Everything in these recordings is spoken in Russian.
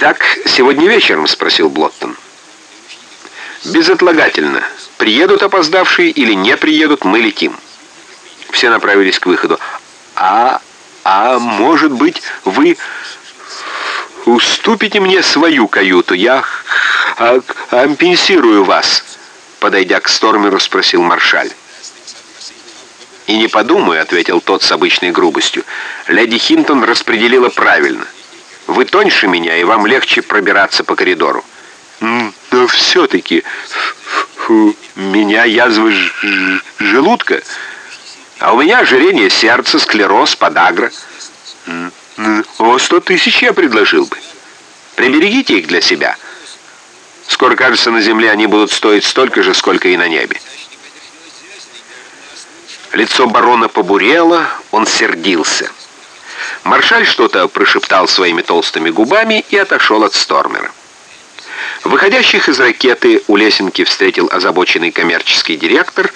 «Итак, сегодня вечером?» — спросил Блоттон. «Безотлагательно. Приедут опоздавшие или не приедут, мы летим». Все направились к выходу. «А, а может быть, вы уступите мне свою каюту? Я компенсирую вас», — подойдя к Стормеру, спросил Маршаль. «И не подумаю», — ответил тот с обычной грубостью. «Леди Хинтон распределила правильно. Вы тоньше меня, и вам легче пробираться по коридору». «Но все-таки у меня язва желудка, а у меня ожирение сердца, склероз, подагра. О, сто тысяч я предложил бы. Приберегите их для себя. Скоро, кажется, на земле они будут стоить столько же, сколько и на небе». Лицо барона побурело, он сердился. Маршаль что-то прошептал своими толстыми губами и отошел от Стормера. Выходящих из ракеты у лесенки встретил озабоченный коммерческий директор.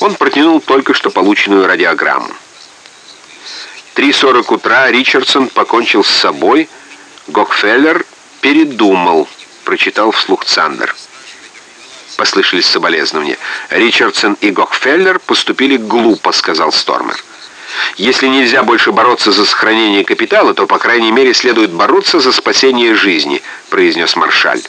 Он протянул только что полученную радиограмму. 3.40 утра Ричардсон покончил с собой. Гокфеллер передумал, прочитал вслух Цандер послышались соболезнования. «Ричардсон и Гокфеллер поступили глупо», — сказал Стормер. «Если нельзя больше бороться за сохранение капитала, то, по крайней мере, следует бороться за спасение жизни», — произнес Маршаль.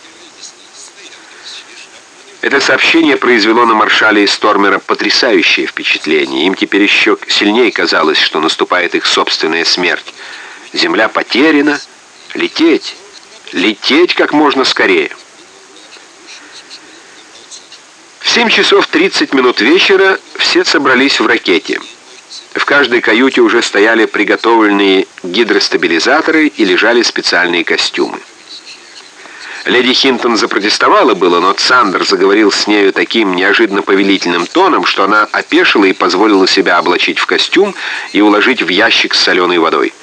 Это сообщение произвело на Маршаля и Стормера потрясающее впечатление. Им теперь еще сильнее казалось, что наступает их собственная смерть. Земля потеряна. Лететь. Лететь как можно скорее. В 7 часов 30 минут вечера все собрались в ракете. В каждой каюте уже стояли приготовленные гидростабилизаторы и лежали специальные костюмы. Леди Хинтон запротестовала было, но Цандер заговорил с нею таким неожиданно повелительным тоном, что она опешила и позволила себя облачить в костюм и уложить в ящик с соленой водой.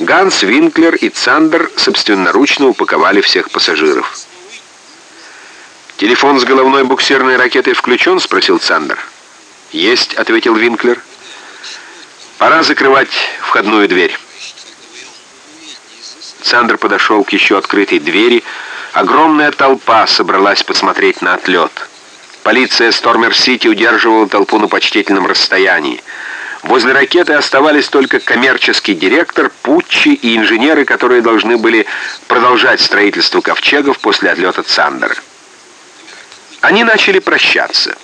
Ганс, Винклер и Цандер собственноручно упаковали всех пассажиров. «Телефон с головной буксирной ракетой включен?» — спросил Цандер. «Есть», — ответил Винклер. «Пора закрывать входную дверь». Цандер подошел к еще открытой двери. Огромная толпа собралась посмотреть на отлет. Полиция Стормер-Сити удерживала толпу на почтительном расстоянии. Возле ракеты оставались только коммерческий директор, Путчи и инженеры, которые должны были продолжать строительство ковчегов после отлета Цандера. Они начали прощаться.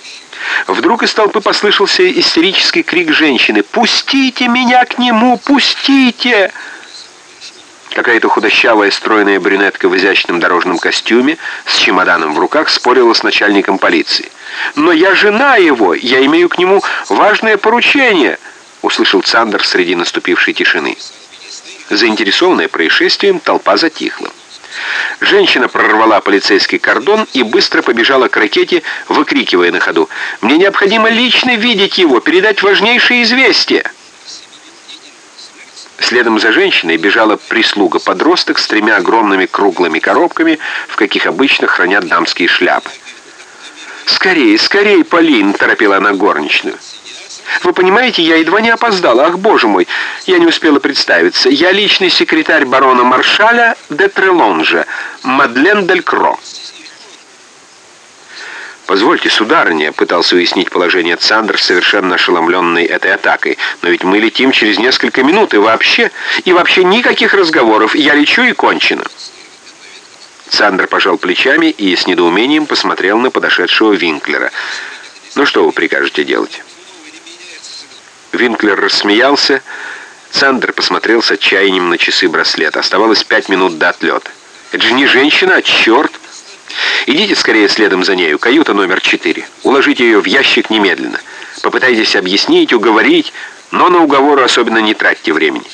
Вдруг из толпы послышался истерический крик женщины «Пустите меня к нему! Пустите!» Какая-то худощавая, стройная брюнетка в изящном дорожном костюме с чемоданом в руках спорила с начальником полиции. «Но я жена его! Я имею к нему важное поручение!» услышал Цандер среди наступившей тишины. Заинтересованная происшествием, толпа затихла. Женщина прорвала полицейский кордон и быстро побежала к ракете, выкрикивая на ходу. «Мне необходимо лично видеть его, передать важнейшее известие!» Следом за женщиной бежала прислуга-подросток с тремя огромными круглыми коробками, в каких обычно хранят дамские шляпы. «Скорее, скорее, Полин!» — торопила она горничную. Вы понимаете, я едва не опоздала. Ах, боже мой, я не успела представиться. Я личный секретарь барона Маршаля де Трелонжа, Мадлен Дель Кро. «Позвольте, сударыня», — пытался уяснить положение Цандер, совершенно ошеломленный этой атакой. «Но ведь мы летим через несколько минут, и вообще... И вообще никаких разговоров. Я лечу и кончено». Цандер пожал плечами и с недоумением посмотрел на подошедшего Винклера. «Ну что вы прикажете делать?» Винклер рассмеялся. Сандер посмотрел с отчаянием на часы браслета. Оставалось пять минут до отлета. «Это же не женщина, а черт!» «Идите скорее следом за нею. Каюта номер четыре. Уложите ее в ящик немедленно. Попытайтесь объяснить, уговорить, но на уговоры особенно не тратьте времени».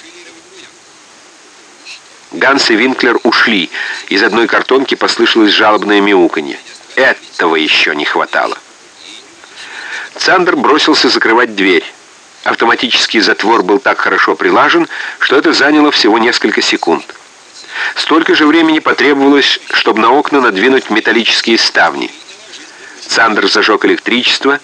Ганс и Винклер ушли. Из одной картонки послышалось жалобное мяуканье. Этого еще не хватало. Цандер бросился закрывать дверь. Автоматический затвор был так хорошо прилажен, что это заняло всего несколько секунд. Столько же времени потребовалось, чтобы на окна надвинуть металлические ставни. Сандер зажег электричество,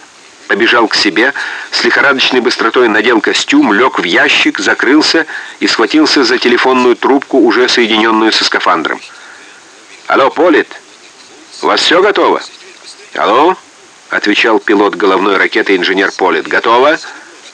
побежал к себе, с лихорадочной быстротой надел костюм, лег в ящик, закрылся и схватился за телефонную трубку, уже соединенную со скафандром. «Алло, Полит, у вас все готово?» «Алло?» — отвечал пилот головной ракеты инженер Полит. «Готово?»